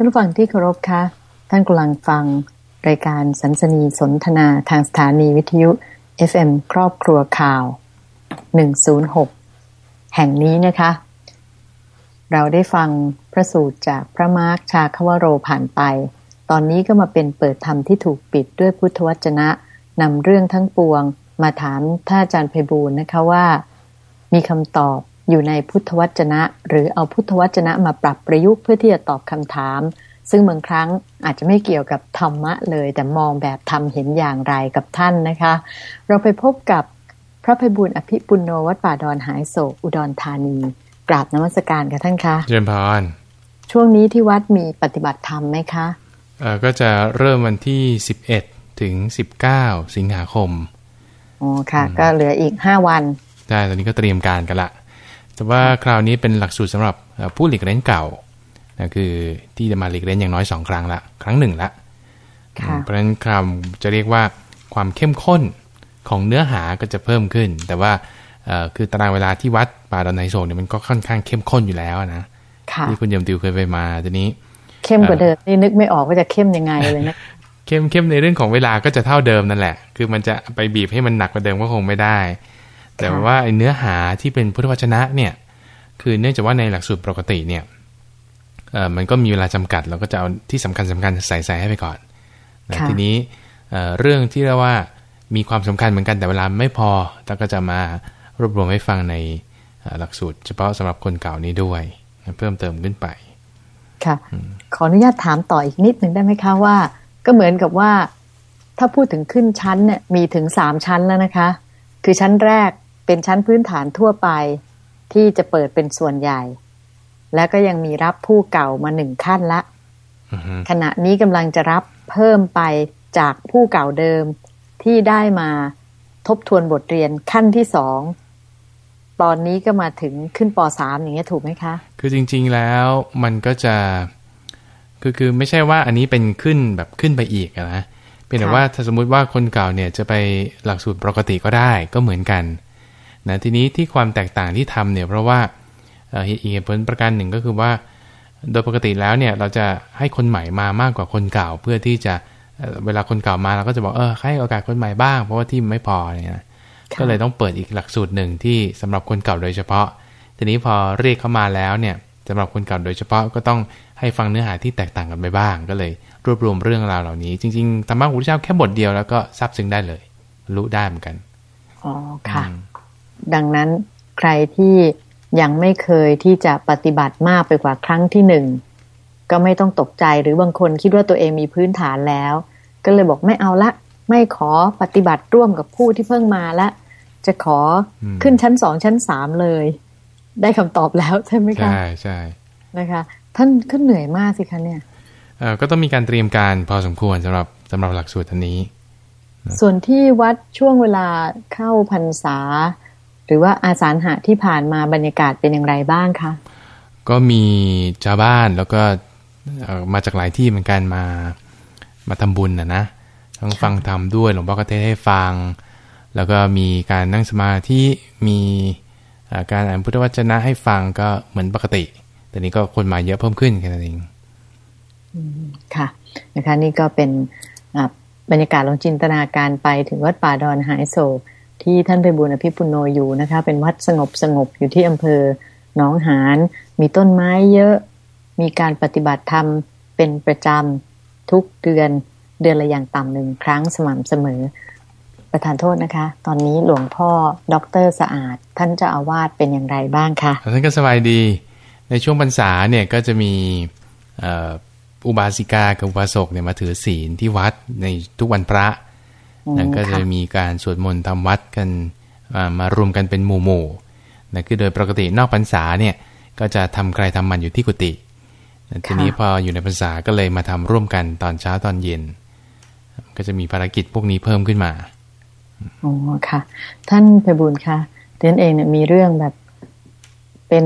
ท่านผู้ฟังที่เคารพคะ ท่านกำลังฟังรายการสันสนีสนทนาทางสถานีวิทยุ FM ครอบครัวข่าว 106 แห่งนี้นะคะ เราได้ฟังพระสูตรจากพระมาร์คชาคาวโรผ่านไป ตอนนี้ก็มาเป็นเปิดธรรมที่ถูกปิดด้วยพุทธวจนะนำเรื่องทั้งปวงมาถามท่านอาจารย์ไพบูลนะคะว่า มีคำตอบ อยู่ในพุทธวจนะ หรือเอาพุทธวจนะมาปรับประยุกต์เพื่อที่จะตอบคำถาม ซึ่งบางครั้งอาจจะไม่เกี่ยวกับธรรมะเลย แต่มองแบบทำเห็นอย่างไรกับท่านนะคะ เราไปพบกับพระภัยบุญอภิปุโนวัดป่าดอนหายโศกอุดรธานี กราบนมัสการค่ะท่านคะเจริญพรช่วงนี้ที่วัดมีปฏิบัติธรรมไหมคะเอ่อก็จะเริ่มวันที่ 11 ถึง 19 สิงหาคมอ๋อค่ะ ก็เหลืออีกห้าวัน ได้ ตอนนี้ก็เตรียมการกันละ แต่ว่าคราวนี้เป็นหลักสูตรสำหรับเอ่อผู้หลีกเล่นเก่านะคือที่จะมาหลีกเล่นอย่างน้อยสองครั้งละครั้งหนึ่งละค่ะเพราะฉะนั้นคำจะเรียกว่าความเข้มข้นของเนื้อหาก็จะเพิ่มขึ้น แต่ว่าเอ่อคือตารางเวลาที่วัดป่าดอนไนโศกเนี่ยมันก็ค่อนข้างเข้มข้นอยู่แล้วนะค่ะที่คุณเยมติวเคยไปมาทีนี้ เข้มกว่าเดิมนี่นึกไม่ออกว่าจะเข้มยังไงเลยนะเข้มเข้มในเรื่องของเวลาก็จะเท่าเดิมนั่นแหละ คือมันจะไปบีบให้มันหนักกว่าเดิมก็คงไม่ได้ แต่ค่ะว่าไอ้เนื้อหาที่เป็นพุทธวจนะเนี่ย คือเนื่องจากว่าในหลักสูตรปกติเนี่ยเอ่อมันก็มีเวลาจำกัด เราก็จะเอาที่สำคัญสำคัญใส่ใส่ให้ไปก่อนนะค่ะทีนี้เอ่อเรื่องที่เรียกว่ามีความสำคัญเหมือนกันแต่เวลาไม่พอเราก็จะมารวบรวมให้ฟังในเอ่อหลักสูตร เฉพาะสำหรับคนเก่านี้ด้วยนะเพิ่มเติมขึ้นไป ค่ะ ขออนุญาตถามต่ออีกนิดหนึ่งได้ไหมคะว่า ก็เหมือนกับว่า ถ้าพูดถึงขึ้นชั้นเนี่ยมีถึงสามชั้นแล้วนะคะ คือชั้นแรก เป็นชั้นพื้นฐานทั่วไปที่จะเปิดเป็นส่วนใหญ่ แล้วก็ยังมีรับผู้เก่ามาหนึ่งขั้นละอือฮึขณะนี้กำลังจะรับเพิ่มไปจากผู้เก่าเดิมที่ได้มาทบทวนบทเรียนขั้นที่สองตอนนี้ก็มาถึงขึ้นปสามอย่างเงี้ยถูกไหมคะ คือจริง ๆแล้วมันก็จะคือคือไม่ใช่ว่าอันนี้เป็นขึ้นแบบขึ้นไปอีกอะนะเป็นแต่ค่ะว่าถ้าสมมุติว่าคนเก่าเนี่ยจะไปหลักสูตรปกติก็ได้ก็เหมือนกัน นะทีนี้ที่ความแตกต่างที่ทำเนี่ยเพราะว่าเอ่ออีกเหตุผลประการหนึ่งก็คือว่า โดยปกติแล้วเนี่ยเราจะให้คนใหม่มามากกว่าคนเก่า เพื่อที่จะเอ่อเวลาคนเก่ามาเราก็จะบอกเออให้โอกาสคนใหม่บ้างเพราะว่าที่มันไม่พอเนี่ยนะค่ะก็เลยต้องเปิดอีกหลักสูตรหนึ่งที่สำหรับคนเก่าโดยเฉพาะ ทีนี้พอเรียกเข้ามาแล้วเนี่ยสำหรับคนเก่าโดยเฉพาะก็ต้องให้ฟังเนื้อหาที่แตกต่างกันไปบ้าง ก็เลยรวบรวมเรื่องราวเหล่านี้ จริงๆธรรมะของพระพุทธเจ้าแค่บทเดียวแล้วก็ซับซึ้งได้เลยรู้ได้เหมือนกันอ๋อค่ะอืม ดังนั้นใครที่ยังไม่เคยที่จะปฏิบัติมากไปกว่าครั้งที่หนึ่งก็ไม่ต้องตกใจหรือบางคนคิดว่าตัวเองมีพื้นฐานแล้ว ก็เลยบอกไม่เอาละ ไม่ขอปฏิบัติร่วมกับผู้ที่เพิ่งมาละ จะขออมขึ้นชั้นสองชั้นสามเลย ได้คำตอบแล้วใช่ไหมคะใช่ใช่นะคะ ท่านก็เหนื่อยมากสิคะเนี่ยเอ่อก็ต้องมีการเตรียมการพอสมควรสำหรับสำหรับหลักสูตรอันนี้ ส่วนที่วัดช่วงเวลาเข้าพรรษา หรือว่าอาสาฬหะที่ผ่านมาบรรยากาศเป็นอย่างไรบ้างคะก็มีชาวบ้านแล้วก็เอ่อมาจากหลายที่เหมือนกันมามาทำบุญนะนะทั้งฟังธรรมด้วยหลวงพ่อก็เทศน์ให้ฟัง แล้วก็มีการนั่งสมาธิมีเอ่อการอ่านพุทธวจนะให้ฟังก็เหมือนปกติ แต่นี้ก็คนมาเยอะเพิ่มขึ้นแค่นั้นเองค่ะนะคะนี่ก็เป็นอะบรรยากาศลองจินตนาการไปถึงวัดป่าดอนหายโศก ที่ท่านไปบุญอภิปุโนอยู่นะคะ เป็นวัดสงบสงบอยู่ที่อำเภอหนองหานมีต้นไม้เยอะ มีการปฏิบัติธรรมเป็นประจำทุกเดือนเดือนละอย่างต่ำหนึ่งครั้งสม่ำเสมอ ประธานโทษนะคะ ตอนนี้หลวงพ่อดอกเตอรสะอาด ท่านเจ้าอาวาสเป็นอย่างไรบ้างคะท่านก็สบายดี ในช่วงพรรษาเนี่ยก็จะมีอุบาสิกากับอุบาสกเนี่ยมาถือศีลที่วัดในทุกวันพระ นะก็จะค่ะมีการสวดมนต์ทำวัดกันอ่ามารวมกันเป็นหมู่หมู่ๆนะคือโดยปกตินอกพรรษาเนี่ยก็จะทำใครทำมันอยู่ที่กุฏินะทีนี้พออยู่ในพรรษาก็เลยมาทำร่วมกันตอนเช้าตอนเย็น ก็จะมีภารกิจพวกนี้เพิ่มขึ้นมาอ๋อค่ะ ท่านไพบูลย์คะเตือนเองเนี่ยมีเรื่องแบบเป็น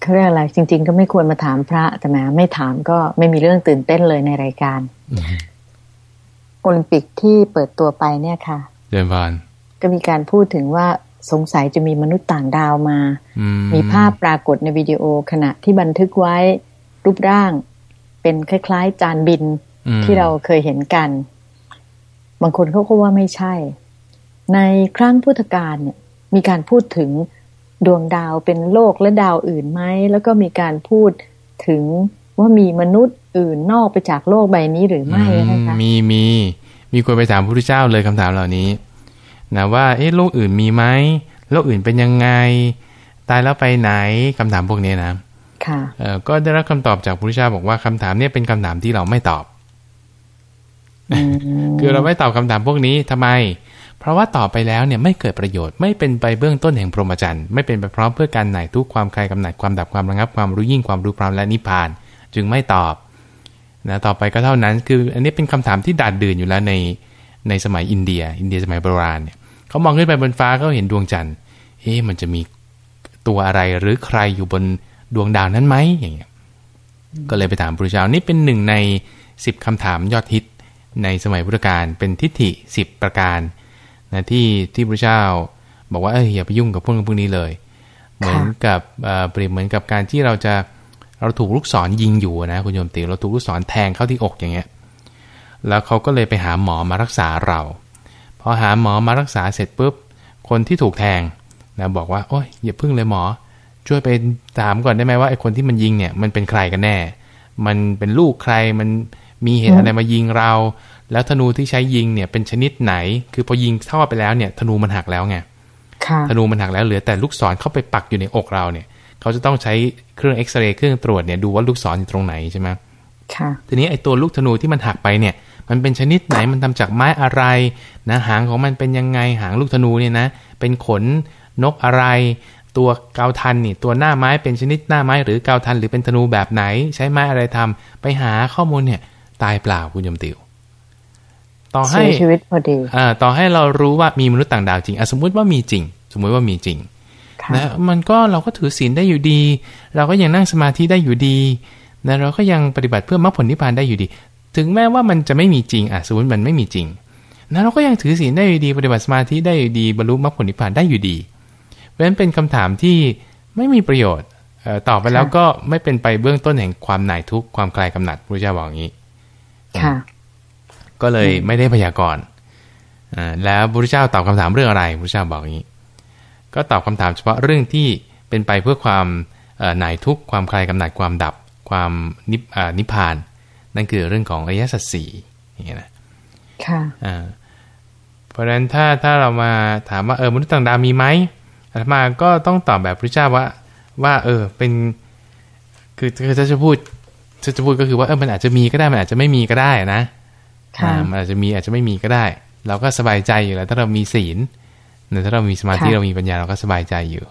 เขาเรียกอะไรจริง ๆ ก็ไม่ควรมาถามพระแต่แหมไม่ถามก็ไม่มีเรื่องตื่นเต้นเลยในรายการ โอลิมปิกที่เปิดตัวไปเนี่ยค่ะเดินบานก็มีการพูดถึงว่าสงสัยจะมีมนุษย์ต่างดาวมาอืมีภาพปรากฏในวิดีโอขณะที่บันทึกไว้รูปร่าง เป็นคล้ายๆ จานบินอืมที่เราเคยเห็นกัน บางคนเขาก็ว่าไม่ใช่ ในครั้งพุทธกาลเนี่ย มีการพูดถึงดวงดาวเป็นโลกและดาวอื่นไหม แล้วก็มีการพูดถึงว่ามีมนุษย์ อื่นนอกไปจากโลกใบนี้หรือไม่นะคะอืมมีมีมีคนไปถามพระพุทธเจ้าเลยคำถามเหล่านี้นะว่าเอ๊ะโลกอื่นมีไหมโลกอื่นเป็นยังไง ตายแล้วไปไหนคำถามพวกนี้นะค่ะเอ่อก็ได้รับคำตอบจากพระพุทธเจ้าบอกว่าคำถามเนี้เป็นคำถามที่เราไม่ตอบอืมคือเราไม่ตอบคำถามพวกนี้ทำไม เพราะว่าตอบไปแล้วเนี่ยไม่เกิดประโยชน์ไม่เป็นไปเบื้องต้นแห่งพรหมจรรย์ไม่เป็นไปพร้อมเพื่อการไหนทุกความคลายกำหนัดความดับความระงับความรู้ยิ่งความรู้พร้อมและนิพพาน จึงไม่ตอบ นะต่อไปก็เท่านั้นคืออันนี้เป็นคำถามที่ดาดดื่นอยู่แล้วในในสมัยอินเดีย อินเดียสมัยโบราณเนี่ยเขามองขึ้นไปบนฟ้าเขาเห็นดวงจันทร์เอ๊ะมันจะมีตัวอะไรหรือใครอยู่บนดวงดาวนั้นไหมอย่างเงี้ยก็เลยไปถามพระเจ้านี่เป็นหนึ่งในสิบคำถามยอดฮิตในสมัยพุทธกาลเป็นทิฏฐิสิบประการนะที่ที่พระเจ้าบอกว่าเอออย่าไปยุ่งกับพวกพวกนี้เลย เหมือนกับเอ่อเปรียบเหมือนกับการที่เราจะ เราถูกลูกศรยิงอยู่นะคุณโยมติเราถูกลูกศรแทงเข้าที่อกอย่างเงี้ยแล้วเขาก็เลยไปหาหมอมารักษาเราพอหาหมอมารักษาเสร็จปุ๊บคนที่ถูกแทงนะบอกว่าโอ้ยอย่าพึ่งเลยหมอ ช่วยไปถามก่อนได้ไหมว่าไอ้คนที่มันยิงเนี่ยมันเป็นใครกันแน่ มันเป็นลูกใครมันมีเหตุอะไรมายิงเรา แล้วธนูที่ใช้ยิงเนี่ยเป็นชนิดไหน คือพอยิงเข้าไปแล้วเนี่ยธนูมันหักแล้วไงค่ะธนูมันหักแล้วเหลือแต่ลูกศรเข้าไปปักอยู่ในอกเราเนี่ย เขาจะต้องใช้เครื่องเอ็กซเรย์เครื่องตรวจเนี่ยดูว่าลูกศรอยู่ตรงไหนใช่ไหมค่ะ ทีนี้ไอ้ตัวลูกธนูที่มันหักไปเนี่ย มันเป็นชนิดไหนมันทำจากไม้อะไรนะหางของมันเป็นยังไงหางลูกธนูเนี่ยนะ เป็นขนนกอะไร ตัวเกาทันนี่ตัวหน้าไม้เป็นชนิดหน้าไม้หรือเกาทันหรือเป็นธนูแบบไหน ใช้ไม้อะไรทำไปหาข้อมูลเนี่ย ตายเปล่าคุณยมติวต่อให้เสียชีวิตพอดีอ่าต่อให้เรารู้ว่ามีมนุษย์ต่างดาวจริงอะสมมุติว่ามีจริง สมมุติว่ามีจริงค่ะ นะมันก็เราก็ถือศีลได้อยู่ดี เราก็ยังนั่งสมาธิได้อยู่ดีนะเราก็ยังปฏิบัติเพื่อมรรคผลนิพพานได้อยู่ดี ถึงแม้ว่ามันจะไม่มีจริงอะสมมติมันไม่มีจริงนะเราก็ยังถือศีลได้อยู่ดี ปฏิบัติสมาธิได้อยู่ดีบรรลุมรรคผลนิพพานได้อยู่ดี เพราะฉะนั้นเป็นคำถามที่ไม่มีประโยชน์เอ่อตอบไปแล้วก็ไม่เป็นไปเบื้องต้นแห่งความหน่ายทุกข์ความคลายกำหนัดพระเจ้าบอกอย่างนี้ค่ะก็เลยไม่ได้พยากรณ์อ่าแล้วพระพุทธเจ้าตอบคำถามเรื่องอะไรพระพุทธเจ้าบอกอย่างนี้ ก็ตอบคำถามเฉพาะเรื่องที่เป็นไปเพื่อความเอ่อหน่ายทุกข์ความคลายกำหนัดความดับความนิพอ่านิพพาน นั่นคือเรื่องของอริยสัจสี่อย่างเงี้ยนะค่ะอ่าเพราะฉะนั้นถ้าถ้าเรามาถามว่าเออมนุษย์ต่างดาวมีไหมอาตมาก็ต้องตอบแบบพระเจ้าว่าว่าเออเป็นคือคือถ้าจะพูดถ้าจะพูดก็คือว่าเออมันอาจจะมีก็ได้มันอาจจะไม่มีก็ได้นะค่ะอ่ามันอาจจะมีอาจจะไม่มีก็ได้ เราก็สบายใจอยู่แล้วถ้าเรามีศีล เนี่ยถ้าเรามีสมาธิค่ะเรามีปัญญาเราก็สบายใจอยู่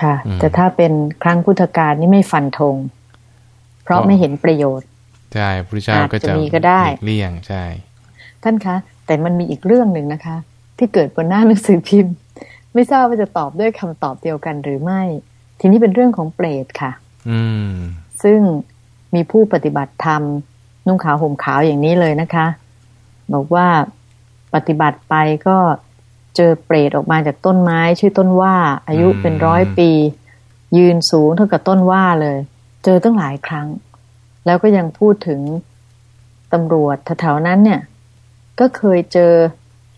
ค่ะอืมแต่ถ้าเป็นครั้งพุทธกาลนี่ไม่ฟันธงเพราะก็ไม่เห็นประโยชน์ใช่พระพุทธเจ้าก็อาจจะจะมีก็ได้หลีกเลี่ยงใช่ ท่านคะ แต่มันมีอีกเรื่องหนึ่งนะคะ ที่เกิดบนหน้าหนังสือพิมพ์ ไม่ทราบว่าจะตอบด้วยคำตอบเดียวกันหรือไม่ ทีนี้เป็นเรื่องของเปรตค่ะ อืม ซึ่งมีผู้ปฏิบัติธรรมนุ่งขาวห่มขาวอย่างนี้เลยนะคะ บอกว่าปฏิบัติไปก็ เจอเปรตออกมาจากต้นไม้ ชื่อต้นว่า อายุเป็นร้อยปี ยืนสูงเท่ากับต้นว่าเลย เจอตั้งหลายครั้ง แล้วก็ยังพูดถึงตำรวจแถวๆนั้นเนี่ย ก็เคยเจอ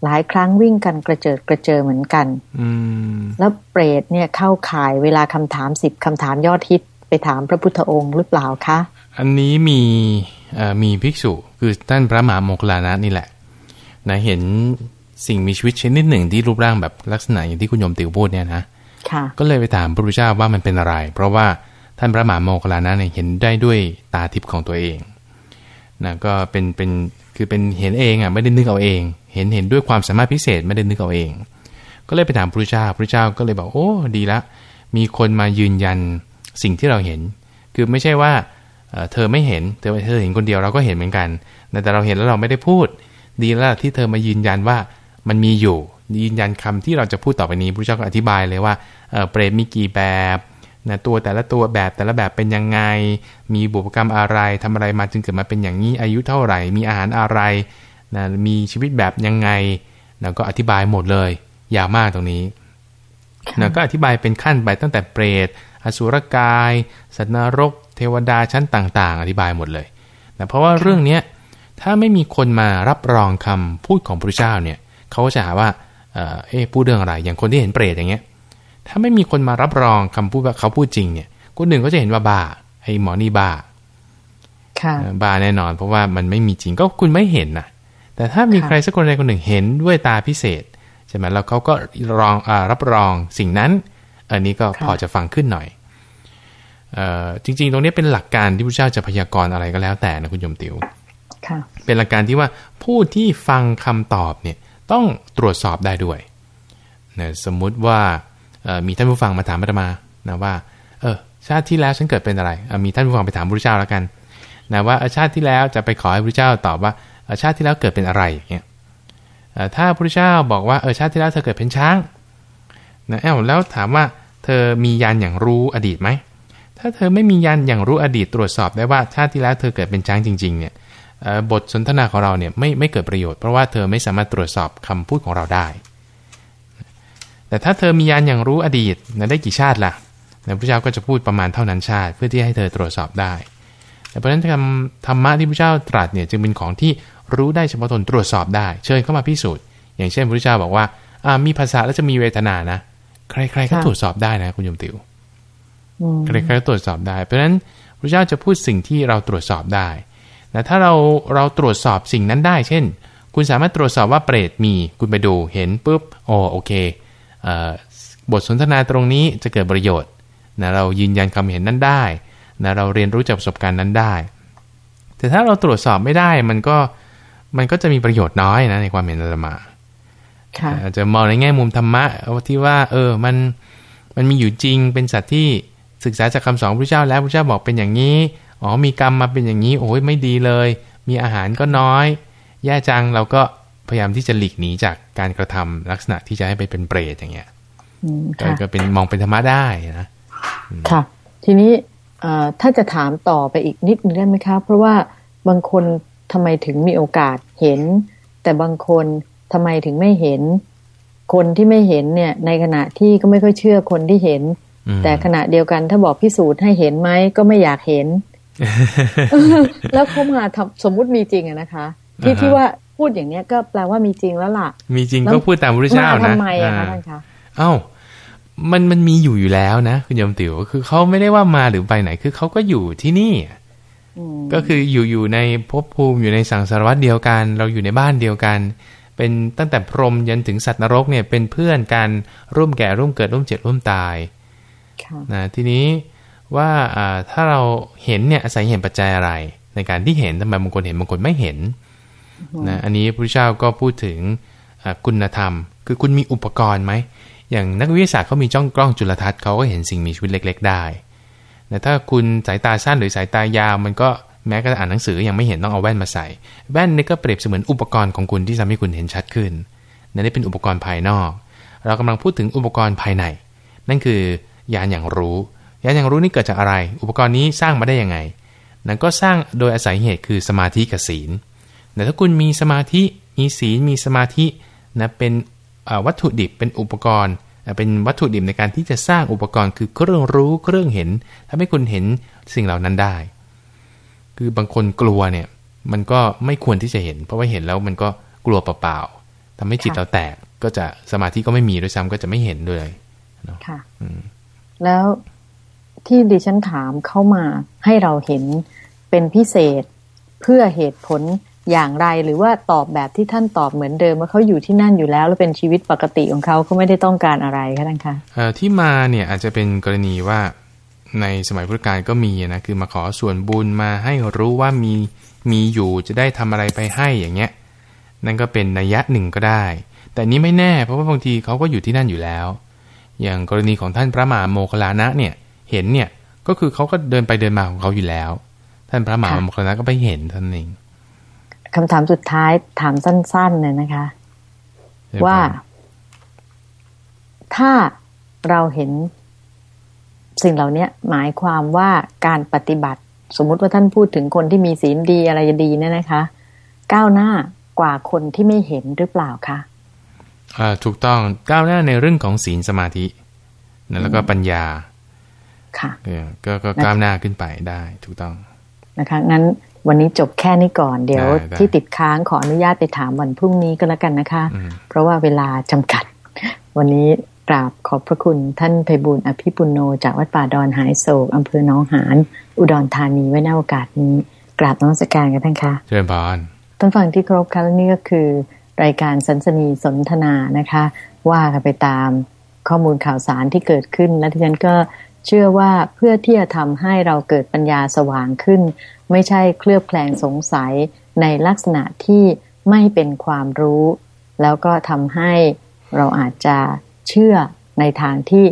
หลายครั้งวิ่งกันกระเจิดกระเจิงเหมือนกันอืมแล้วเปรตเนี่ยเข้าข่ายเวลาคำถามสิบคำถามยอดฮิตไปถามพระพุทธองค์หรือเปล่าคะ อันนี้มีเอ่อมีภิกษุคือท่านพระมหาโมคคลลานะนี่แหละนะเห็น สิ่งมีชีวิตชนิดหนึ่งที่รูปร่างแบบลักษณะอย่างที่คุณโยมติวพูดเนี่ยนะค่ะก็เลยไปถามพระพุทธเจ้าว่ามันเป็นอะไร เพราะว่าท่านพระมหาโมคคลลานะเนี่ยเห็นได้ด้วยตาทิพย์ของตัวเองนะก็เป็นเป็นคือเป็นเห็นเองอะไม่ได้นึกเอาเอง เห็นเห็นด้วยความสามารถพิเศษไม่ได้นึกเอาเอง ก็เลยไปถามพระพุทธเจ้าพระพุทธเจ้าก็เลยบอกโอ้ดีละ มีคนมายืนยันสิ่งที่เราเห็น คือไม่ใช่ว่าเอ่อเธอไม่เห็นเธอเธอเห็นคนเดียวเราก็เห็นเหมือนกัน แต่เราเห็นแล้วเราไม่ได้พูด ดีแล้วล่ะที่เธอมายืนยันว่า มันมีอยู่ ยืนยันคำที่เราจะพูดต่อไปนี้พระเจ้าก็อธิบายเลยว่าเปรตมีกี่แบบนะตัวแต่ละตัวแบบแต่ละแบบเป็นยังไง มีบุพกรรมอะไรทำอะไรมาจึงเกิดมาเป็นอย่างนี้อายุเท่าไหร่ มีอาหารอะไรนะมีชีวิตแบบยังไงนะก็อธิบายหมดเลยยาวมากตรงนี้นะก็อธิบายเป็นขั้นไปตั้งแต่เปรตอสุรกาย สัตว์นรก เทวดาชั้นต่างๆ อธิบายหมดเลยนะเพราะว่าเรื่องเนี้ยถ้าไม่มีคนมารับรองคำพูดของพระเจ้าเนี่ย เขาก็จะหาว่าเออเอ๊ะพูดเรื่องอะไร อย่างคนที่เห็นเปรตอย่างเงี้ย ถ้าไม่มีคนมารับรองคำพูดว่าเขาพูดจริงเนี่ยคนหนึ่งก็จะเห็นว่าบ้าไอ้หมอนี่บ้าค่ะบ้าแน่นอน เพราะว่ามันไม่มีจริงก็คุณไม่เห็นนะแต่ถ้ามีค่ะใครสักคนใดคนหนึ่งเห็นด้วยตาพิเศษใช่ไหมแล้วเขาก็รองอารับรองสิ่งนั้น อันนี้ก็พอจะฟังขึ้นหน่อยเออจริง ๆ ตรงนี้เป็นหลักการที่พระเจ้าจะพยากรณ์อะไรก็แล้วแต่นะคุณโยมติว๋วค่ะเป็นหลักการที่ว่าผู้ที่ฟังคำตอบเนี่ย ต้องตรวจสอบได้ด้วยนะสมมุติว่ามีท่านผู้ฟังมาถามอาตมานะว่าเออชาติที่แล้วฉันเกิดเป็นอะไรมีท่านผู้ฟังไปถามพระเจ้าแล้วกันนะว่าชาติที่แล้วจะไปขอให้พระเจ้าตอบว่าชาติที่แล้วเกิดเป็นอะไรอย่างเงี้ยถ้าพระเจ้าบอกว่าเออชาติที่แล้วเธอเกิดเป็นช้างนะเอ้าแล้วถามว่าเธอมียานอย่างรู้อดีตไหมถ้าเธอไม่มียานอย่างรู้อดีตตรวจสอบได้ว่าชาติที่แล้วเธอเกิดเป็นช้างจริงๆเนี่ย บทสนทนาของเราเนี่ยไม่ไม่เกิดประโยชน์เพราะว่าเธอไม่สามารถตรวจสอบคำพูดของเราได้ แต่ถ้าเธอมียานอย่างรู้อดีตนะได้กี่ชาติล่ะนะพระเจ้าก็จะพูดประมาณเท่านั้นชาติ เพื่อที่ให้เธอตรวจสอบได้ แต่เพราะฉะนั้นคำธรรมะที่พระเจ้าตรัสเนี่ยจึงเป็นของที่รู้ได้เฉพาะตนตรวจสอบได้ เชิญเข้ามาพิสูจน์ อย่างเช่นพระเจ้าบอกว่าอ่ามีภาษาแล้วจะมีเวทนานะ ใครๆก็ค่ะตรวจสอบได้นะคุณโยมติวอืมใครๆก็ตรวจสอบได้ เพราะฉะนั้นพระเจ้าจะพูดสิ่งที่เราตรวจสอบได้ นะถ้าเราเราตรวจสอบสิ่งนั้นได้ เช่น คุณสามารถตรวจสอบว่าเปรตมีคุณไปดูเห็นปุ๊บโอโอเคเอ่อบทสนทนาตรงนี้จะเกิดประโยชน์นะเรายืนยันคำเห็นนั้นได้นะเราเรียนรู้จากประสบการณ์นั้นได้ แต่ถ้าเราตรวจสอบไม่ได้มันก็มันก็จะมีประโยชน์น้อยนะในความเห็นอาตมาค่ะอาจจะมองในแง่มุมธรรมะที่ว่า เออมันมันมีอยู่จริงเป็นสัตว์ที่ศึกษาจากคำสอนพระเจ้าแล้วพระเจ้าบอกเป็นอย่างนี้ อ๋อมีกรรมมาเป็นอย่างนี้โอ้ยไม่ดีเลย มีอาหารก็น้อย แย่จังเราก็พยายามที่จะหลีกหนีจากการกระทำลักษณะที่จะให้ไปเป็นเปรตอย่างเงี้ยอืมก็ค่ะก็เป็นมองเป็นธรรมะได้นะค่ะ ทีนี้เอ่อถ้าจะถามต่อไปอีกนิดนึงได้ไหมคะ เพราะว่าบางคนทำไมถึงมีโอกาสเห็น แต่บางคนทำไมถึงไม่เห็น คนที่ไม่เห็นเนี่ย ในขณะที่ก็ไม่ค่อยเชื่อคนที่เห็นอืมแต่ขณะเดียวกันถ้าบอกพิสูจน์ให้เห็นไหมก็ไม่อยากเห็น แล้วเขามาทำสมมุติมีจริงอะนะคะ ที่อ่าฮะที่ว่าพูดอย่างเนี้ยก็แปลว่ามีจริงแล้วล่ะ มีจริงแล้วก็พูดตามพระเจ้ามานะทำไมอะคะอ่าท่านคะเอ้ามันมันมีอยู่อยู่แล้วนะคุณโยมติ๋วคือเขาไม่ได้ว่ามาหรือไปไหนคือเขาก็อยู่ที่นี่อืมก็คืออยู่อยู่ในภพภูมิอยู่ในสังสารวัฏเดียวกัน เราอยู่ในบ้านเดียวกัน เป็นตั้งแต่พรหมยันถึงสัตว์นรกเนี่ยเป็นเพื่อนกันร่วมแก่ร่วมเกิดร่วมเจ็บร่วมตายค่ะนะทีนี้ ว่าอ่าถ้าเราเห็นเนี่ยอาศัยเห็นปัจจัยอะไร ในการที่เห็นทำไมบางคนเห็นบางคนไม่เห็นนะอันนี้พระพุทธเจ้าก็พูดถึงอ่าคุณธรรม คือคุณมีอุปกรณ์ไหมอย่างนักวิทยาศาสตร์เขามีจ้องกล้องจุลทรรศน์เขาก็เห็นสิ่งมีชีวิตเล็ก ๆ ได้แต่ถ้าคุณสายตาสั้นหรือสายตายาวมันก็แม้กระทั่งอ่านหนังสือยังไม่เห็นต้องเอาแว่นมาใส่ แว่นนี่ก็เปรียบเสมือนอุปกรณ์ของคุณที่ทำให้คุณเห็นชัดขึ้นนั่นนี่เป็นอุปกรณ์ภายนอก เรากำลังพูดถึงอุปกรณ์ภายใน นั่นคือ ยานอย่างรู้ ยานอย่างรู้นี่เกิดจากอะไร อุปกรณ์นี้สร้างมาได้ยังไง นั่นก็สร้างโดยอาศัยเหตุคือสมาธิกับศีล แต่ถ้าคุณมีสมาธิ มีศีล มีสมาธินะเป็นอ่าวัตถุดิบ เป็นอุปกรณ์อ่าเป็นวัตถุดิบในการที่จะสร้างอุปกรณ์ คือเครื่องรู้เครื่องเห็นทำให้คุณเห็นสิ่งเหล่านั้นได้ คือบางคนกลัวเนี่ย มันก็ไม่ควรที่จะเห็น เพราะว่าเห็นแล้วมันก็กลัวเปล่าๆทำให้จิตค่ะเราแตก ก็จะสมาธิก็ไม่มีด้วยซ้ำก็จะไม่เห็นด้วยค่ะอืมแล้ว ที่ดิฉันถามเข้ามาให้เราเห็นเป็นพิเศษเพื่อเหตุผลอย่างไรหรือว่าตอบแบบที่ท่านตอบเหมือนเดิมว่าเขาอยู่ที่นั่นอยู่แล้ว แล้วเป็นชีวิตปกติของเขาเขาไม่ได้ต้องการอะไรคะท่านคะที่มาเนี่ยอาจจะเป็นกรณีว่าในสมัยพุทธกาลก็มีนะคือมาขอส่วนบุญมาให้รู้ว่ามีมีอยู่จะได้ทำอะไรไปให้อย่างเงี้ยนั่นก็เป็นนัยยะหนึ่งก็ได้ แต่นี้ไม่แน่เพราะว่าบางทีเขาก็อยู่ที่นั่นอยู่แล้ว อย่างกรณีของท่านพระมหาโมคลานะเนี่ย เห็นเนี่ยก็คือเขาก็เดินไปเดินมาของเขาอยู่แล้ว ท่านพระมหาโมคคัลลานะก็ไปเห็นท่านเองคำถามสุดท้ายถามสั้นๆเลยนะคะใช่ไหมว่า ถ้าเราเห็นสิ่งเหล่านี้หมายความว่าการปฏิบัติ สมมุติว่าท่านพูดถึงคนที่มีศีลดีอะไรดีเนี่ยนะคะ ก้าวหน้ากว่าคนที่ไม่เห็นหรือเปล่าคะอ่าถูกต้องก้าวหน้าในเรื่องของศีลสมาธินะแล้วก็ปัญญา ค่ะเออก็ก็ก้าวหน้าขึ้นไปได้ถูกต้องนะคะงั้นวันนี้จบแค่นี้ก่อนเดี๋ยวได้ได้ที่ติดค้างขออนุญาตไปถามวันพรุ่งนี้ก็แล้วกันนะคะอืมเพราะว่าเวลาจำกัด วันนี้กราบขอบพระคุณท่านไพบูลย์อภิปุโนจากวัดป่าดอนหายโศกอำเภอหนองหานอุดรธานีไว้ในโอกาสนี้กราบนมัสการกันท่านคะเจริญพรท่านฟังที่เคารพค่ะและนี่ก็คือ รายการสันสนีสนทนานะคะ ว่ากันไปตามข้อมูลข่าวสารที่เกิดขึ้นและที่ฉันก็ เชื่อว่าเพื่อที่จะทำให้เราเกิดปัญญาสว่างขึ้น ไม่ใช่เคลือบแคลงสงสัยในลักษณะที่ไม่เป็นความรู้ แล้วก็ทำให้เราอาจจะเชื่อในทางที่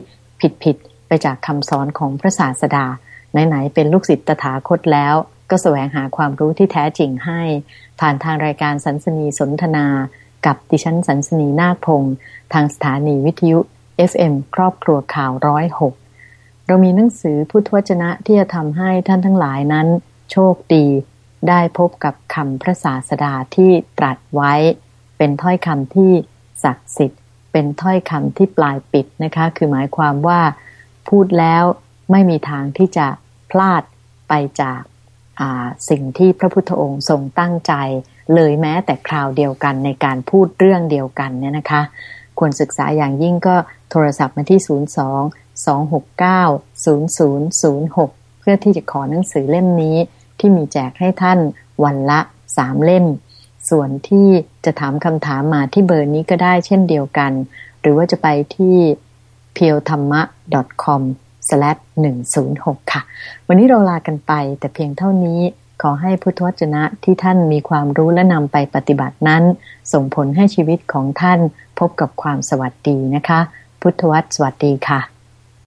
ผิดๆไปจากคำสอนของพระศาสดา ไหนๆเป็นลูกศิษย์ตถาคตแล้ว ก็แสวงหาความรู้ที่แท้จริงให้ ผ่านทางรายการสันสนีสนทนา กับดิฉันสันสนีนาคพงศ์ทางสถานีวิทยุ FM ครอบครัวข่าวร้อยหก เรามีหนังสือพุทธวจนะที่จะทำให้ท่านทั้งหลายนั้น โชคดี ได้พบกับคำพระศาสดาที่ตรัสไว้ เป็นถ้อยคำที่ศักดิ์สิทธิ์ เป็นถ้อยคำที่ปลายปิดนะคะ คือหมายความว่าพูดแล้วไม่มีทางที่จะพลาดไปจากาสิ่งที่พระพุทธองค์ทรงตั้งใจ เลยแม้แต่คราวเดียวกันในการพูดเรื่องเดียวกันเนี่ยนะคะ ควรศึกษาอย่างยิ่งก็โทรศัพท์มาที่ 02 269 0006 เพื่อที่จะขอหนังสือเล่มนี้ที่มีแจกให้ท่านวันละ3เล่ม ส่วนที่จะถามคำถามมาที่เบอร์นี้ก็ได้เช่นเดียวกัน หรือว่าจะไปที่ p e e l t h a m m a com 106 ค่ะ วันนี้เราลากันไปแต่เพียงเท่านี้ ขอให้พุทธวจนะที่ท่านมีความรู้และนำไปปฏิบัตินั้น ส่งผลให้ชีวิตของท่านพบกับความสวัสดีนะคะ พุทธวัตรสวัสดีค่ะ